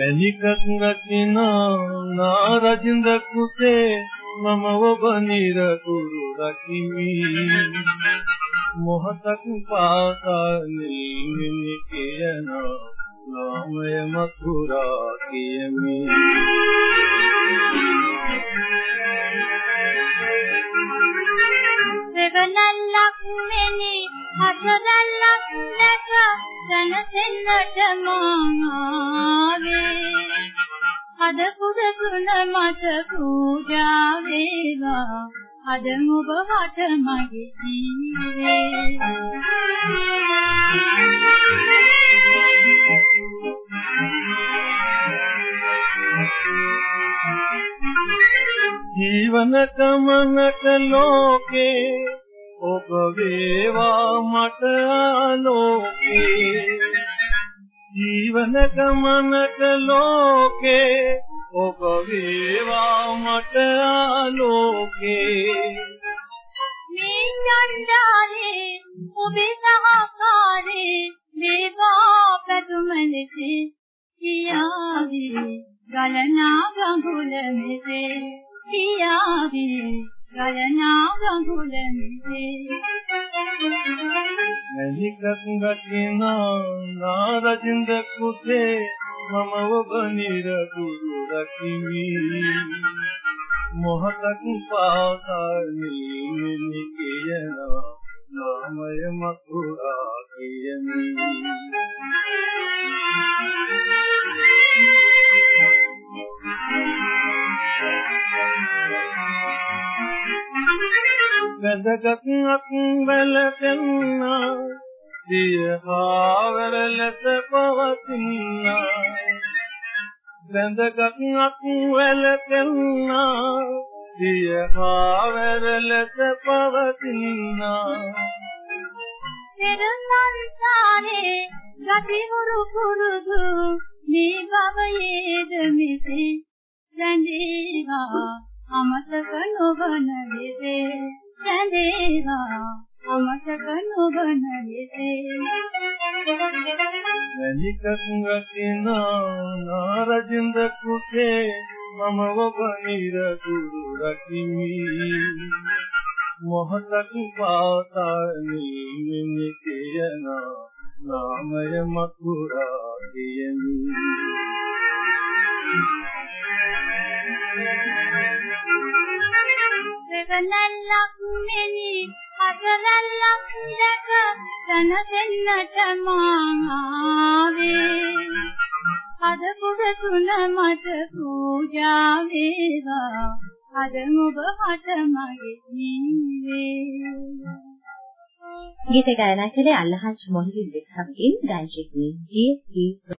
මැනිකක් රකිනා නාරජින්ද කුසේ මම ඔබ නිරතුරු රකිමි. මොහතක් පාසා නිමිනි කියන නාමය මතුරා කියමි. සෙවණල්ලක් මෙනි හතරල්ලක් නැක දැනසෙන්නට මාවේ අද පුද තුන මත පූජා වේවා. අද ඔබ වට මගේ ජීවේ ජීවන ගමනක ලෝකේ ඔබ වේවා මට ආලෝකේ. ජීවන ගමනක ලෝකේ ඔබ වේවා මට ආලෝකේ. මේ චන්දාලේ ඔබේ සහකාරේ මේවා පැතුම ලෙසේ කියාවි ගලනා ගඟුල මෙසේ. කියාවි ගලනා ගඟුල මෙසේ. මැනිකක් ගකිනා නාරජින්ද කුසේ මම ඔබ නිරතුරු රකිමි මොහතක් පාසා නිමිනි කියන නාමය මතුරා කියමි වැදගත් අක් වැලකෙන්නා දියහාවර ලෙස පවතිනා. වැදගත් අක් වැලකෙන්නා දියහාවර ලෙස පවතිනා. පෙරමන්සානේ ගති හුරු පුරුදු මේ භවයේද මෙසේ රැඳේවා අමතක නොවන විසේ රැඳේවා අමතක නොවන විසේ මැනිකක් රකිනා නාරජින්ද කුසේ. මම ඔබ නිරතුරු රකිමි මොහතක් පාසා නිමිනි කියන නාමය මතුරා කියමි සෙවණල්ලක් මෙනි. හතරල්ලක් දැක තනසෙන්නට මාවේ අද පුද තුන මත පූජා වේවා. අද ඔබ හට මගේ ජීවේ ගීත ගායනා කළේ අල්ලහජ් මොහිදින් දෙක්හම්කින් ගායකී ජී.ටී.